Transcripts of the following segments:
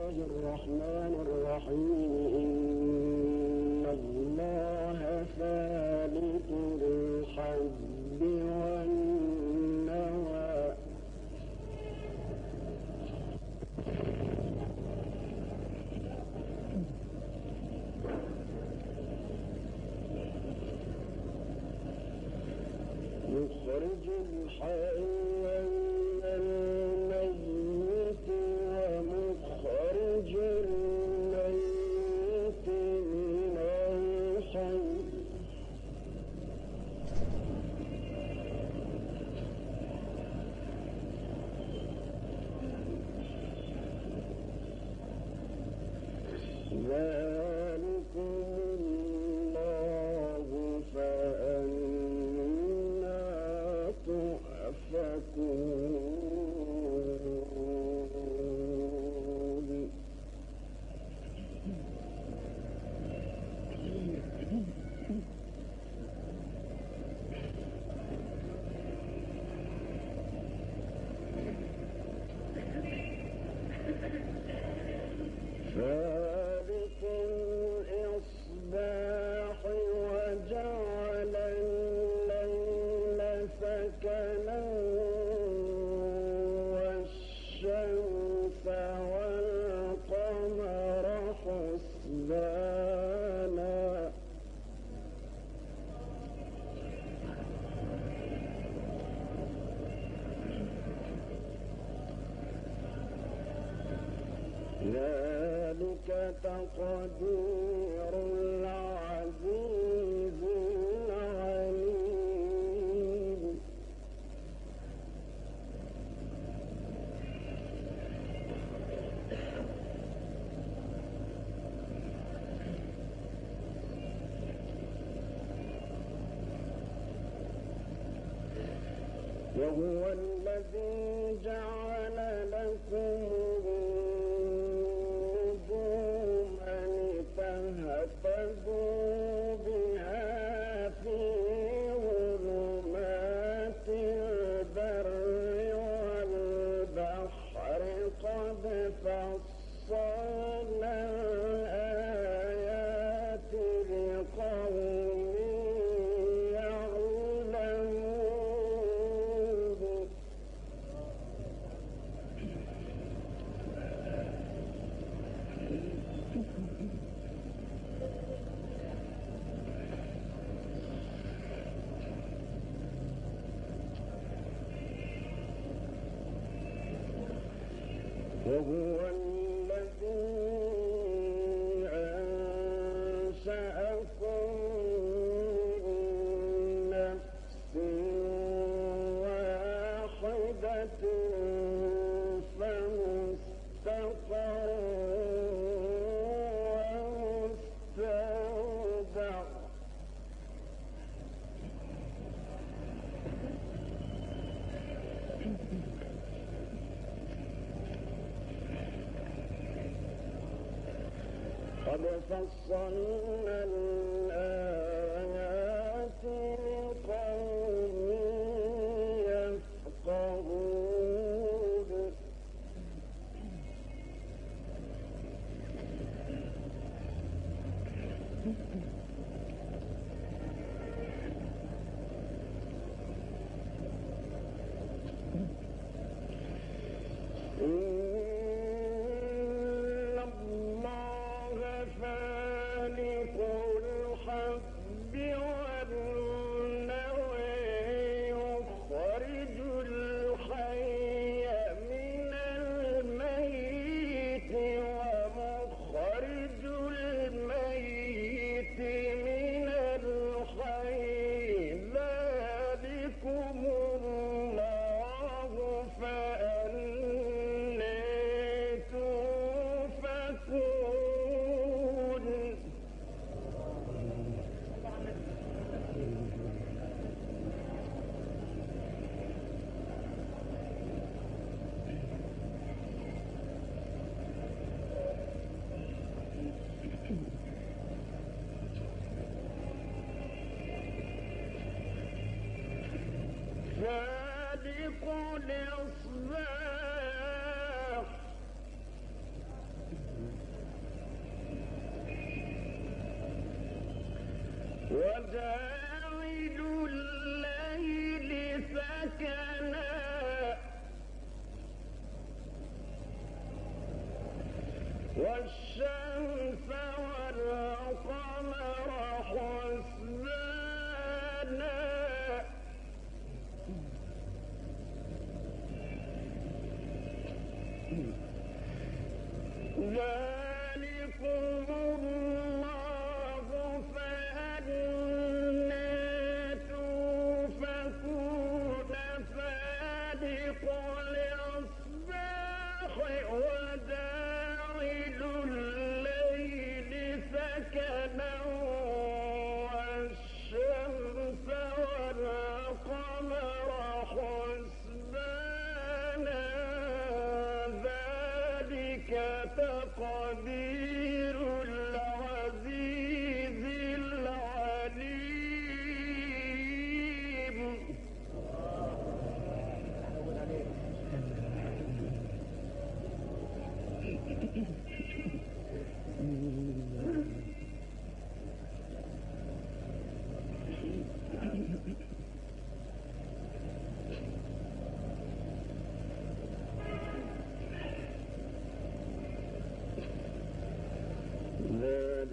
الله الرحمن الرحيم. إن الله فالق الحب والنوى. يخرج الحي Mm-hmm. ذلك تقدير العزيز العليم. وهو الذي جعل fogo قد فصلنا الآية والشمس والقمر حسبانا. ذلكم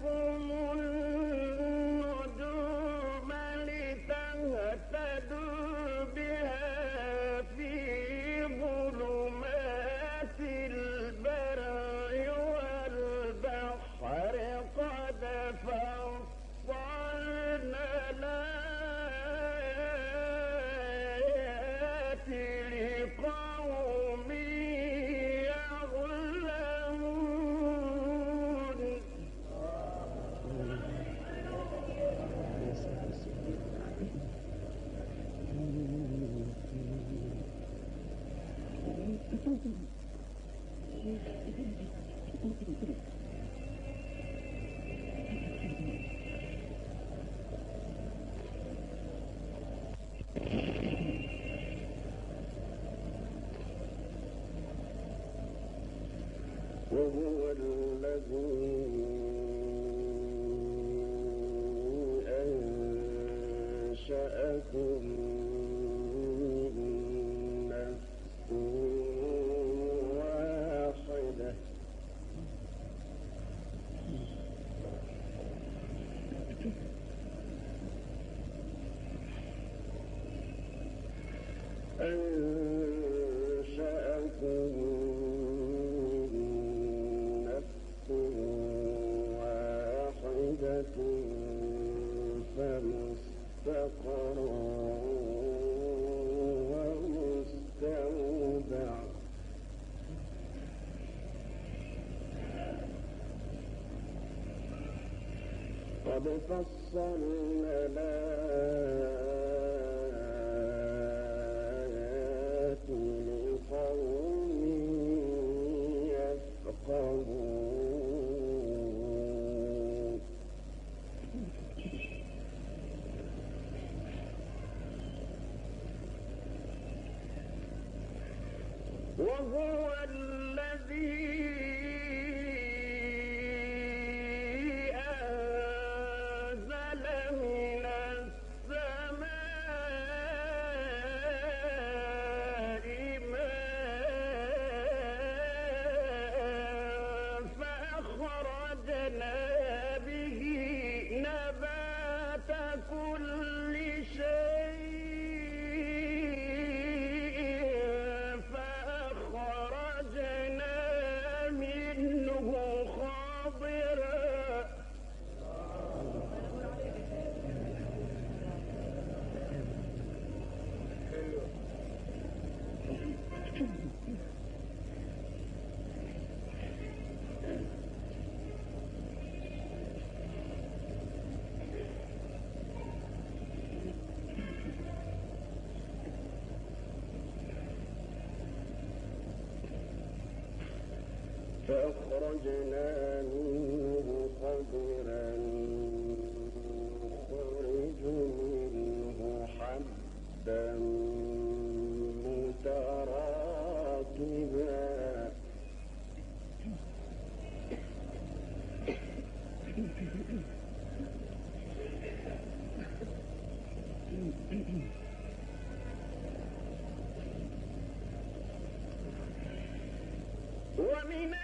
for أنشأكم قد فصلنا فأخرجنا منه منه متراكبا. ومن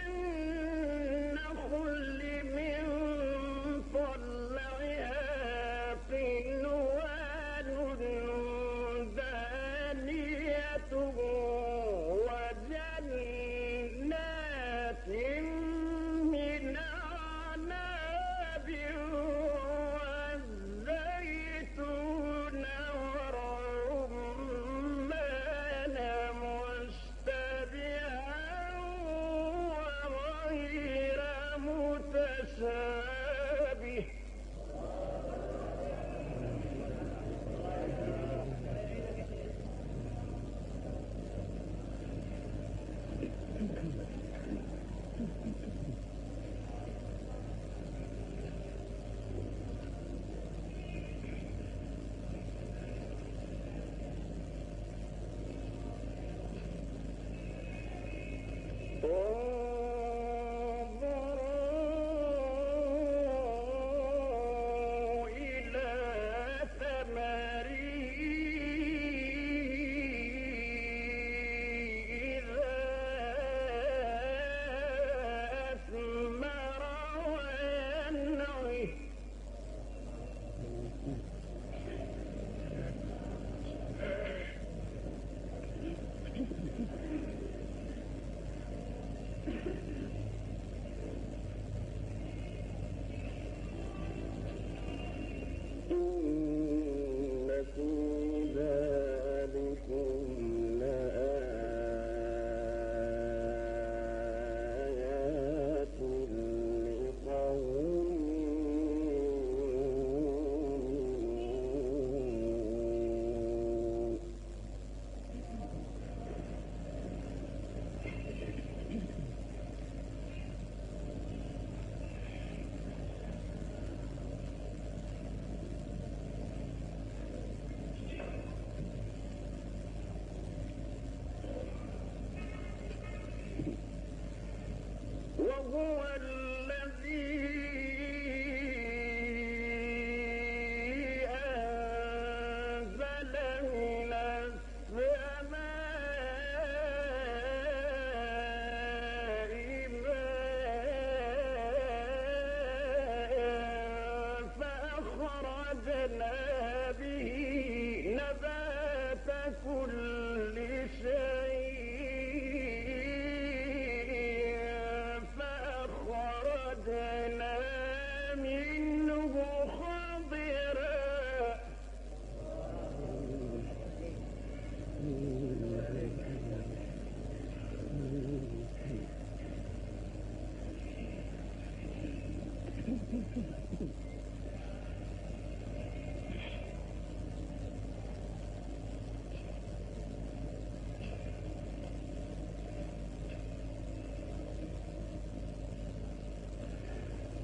هو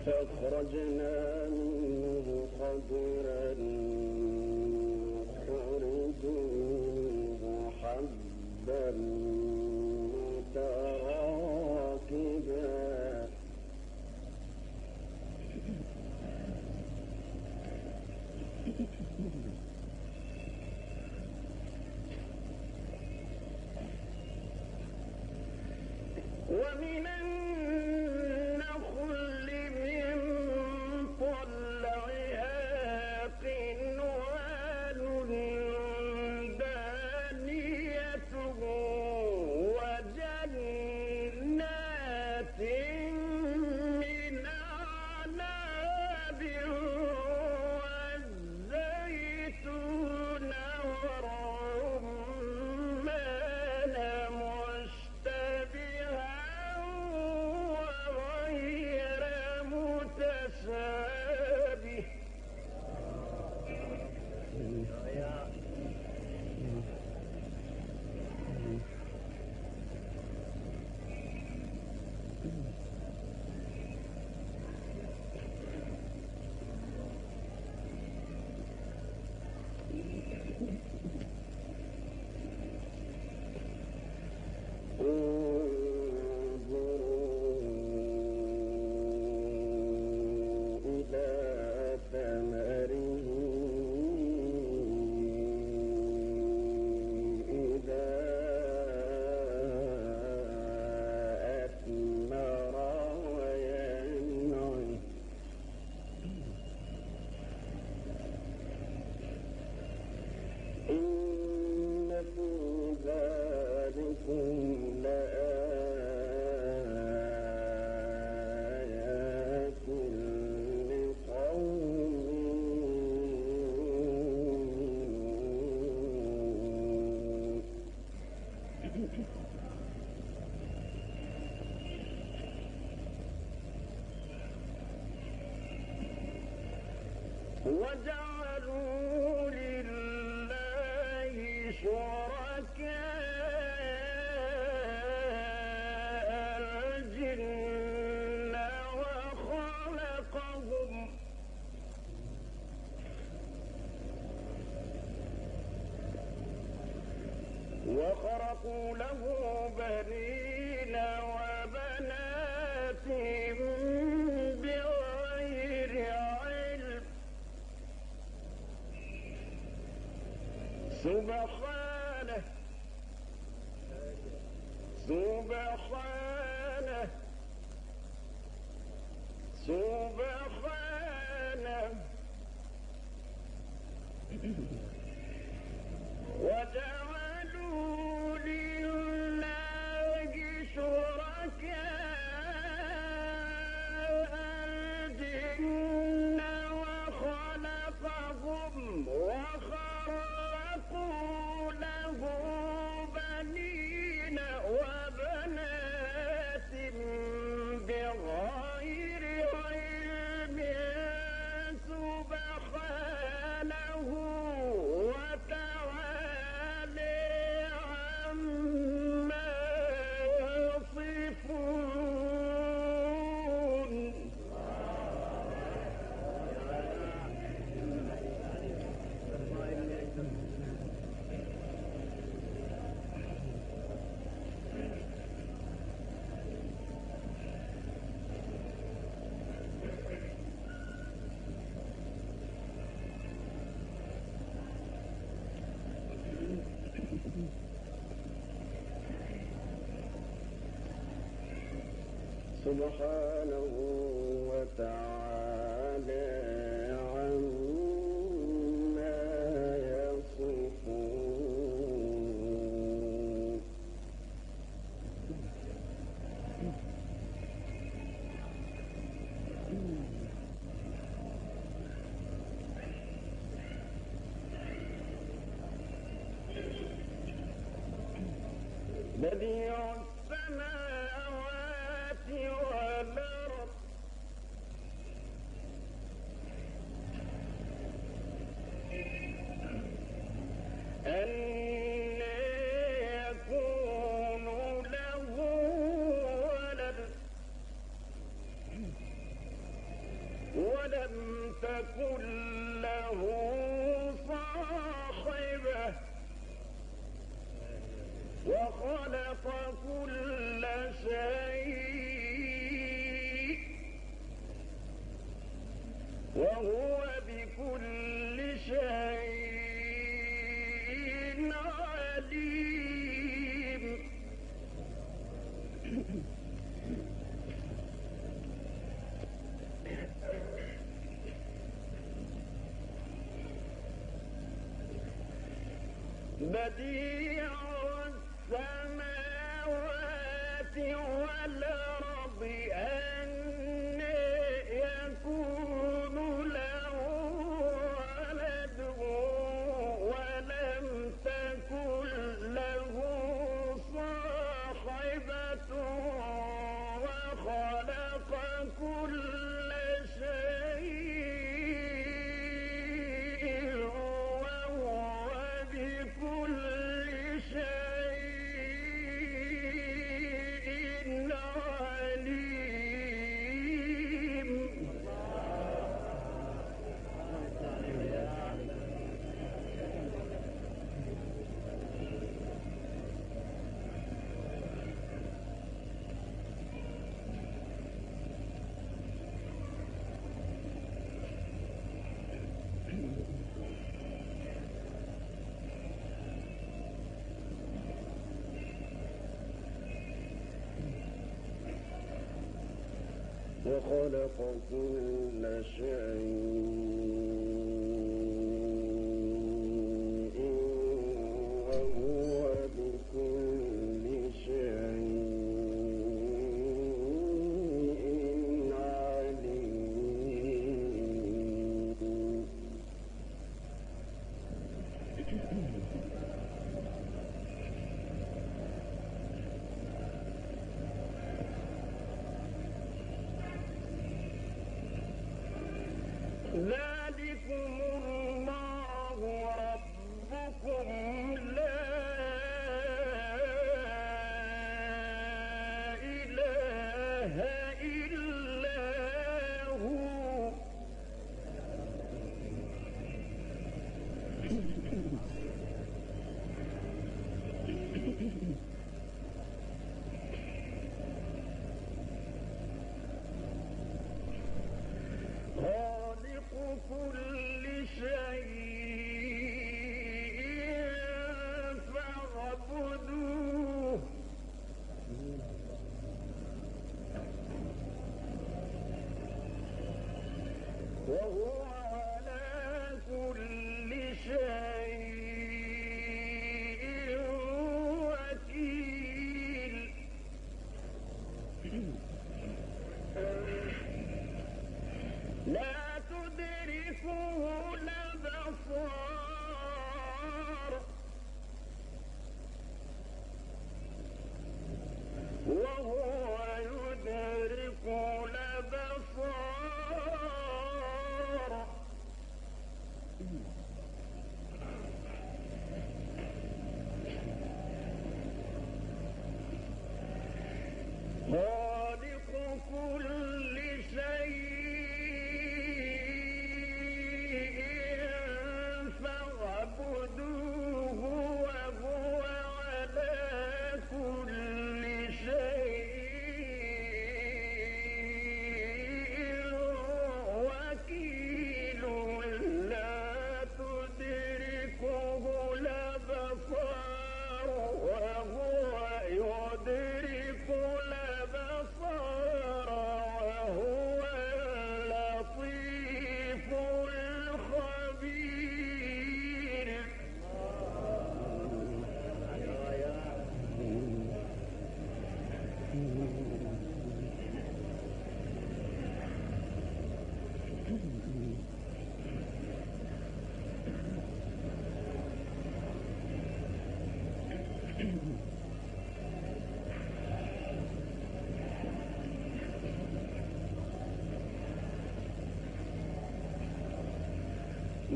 فأخرجنا منه قدرا نخرج منه حبا وجعلوا لله شركاء الجن وخلقهم وخرقوا له بنين سبحانه سبحانه سبحانه وجعل سبحانه وتعالى عما يصفون. I Daddy. وخلق كل شيء وهو بكل شيء عليم. وهو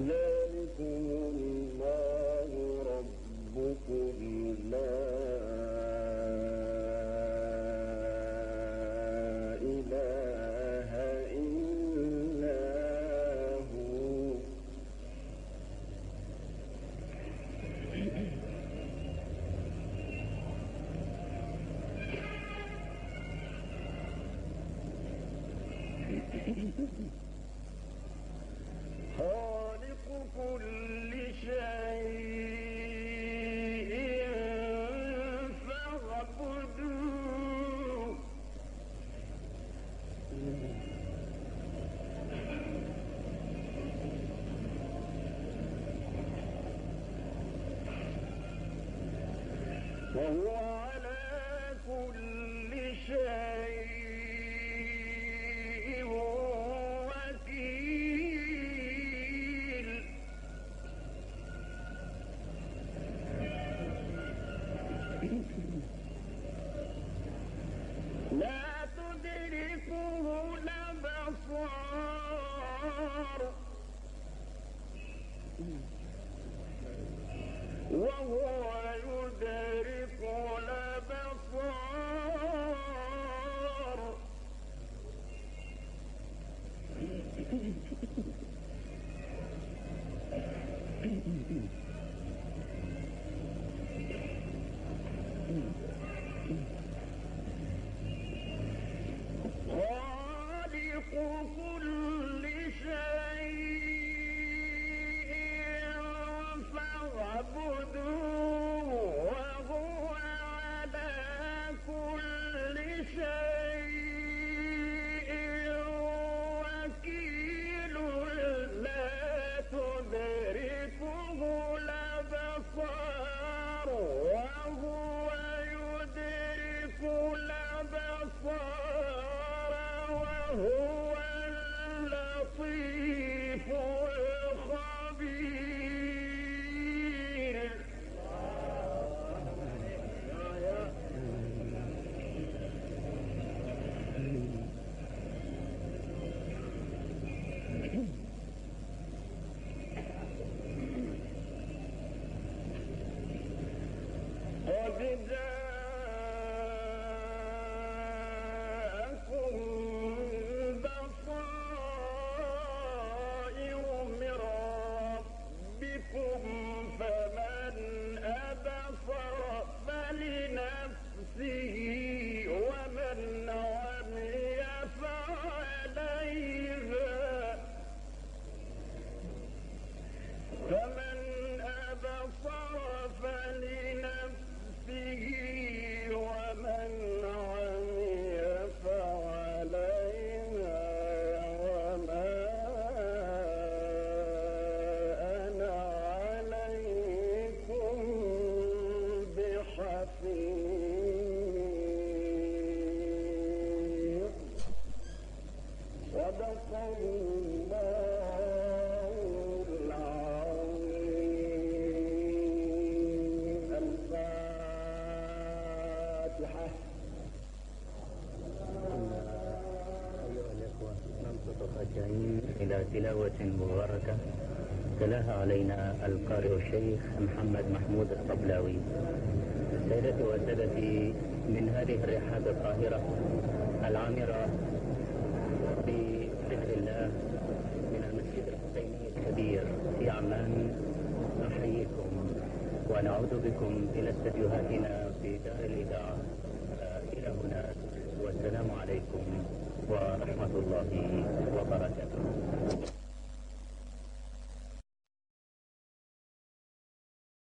ذلكم الله ربكم لا وهو على كل شيء Jesus. قد تلاوة مباركة تلاها علينا القارئ الشيخ محمد محمود الطبلاوي. سيدتي وسادتي من هذه الرحاب الطاهرة العامرة بذكر الله من المسجد الحسيني الكبير في عمان. نحييكم ونعود بكم إلى استديوهاتنا في دار الإذاعة. إلى هناك والسلام عليكم. warahmatullahi wabarakatuh.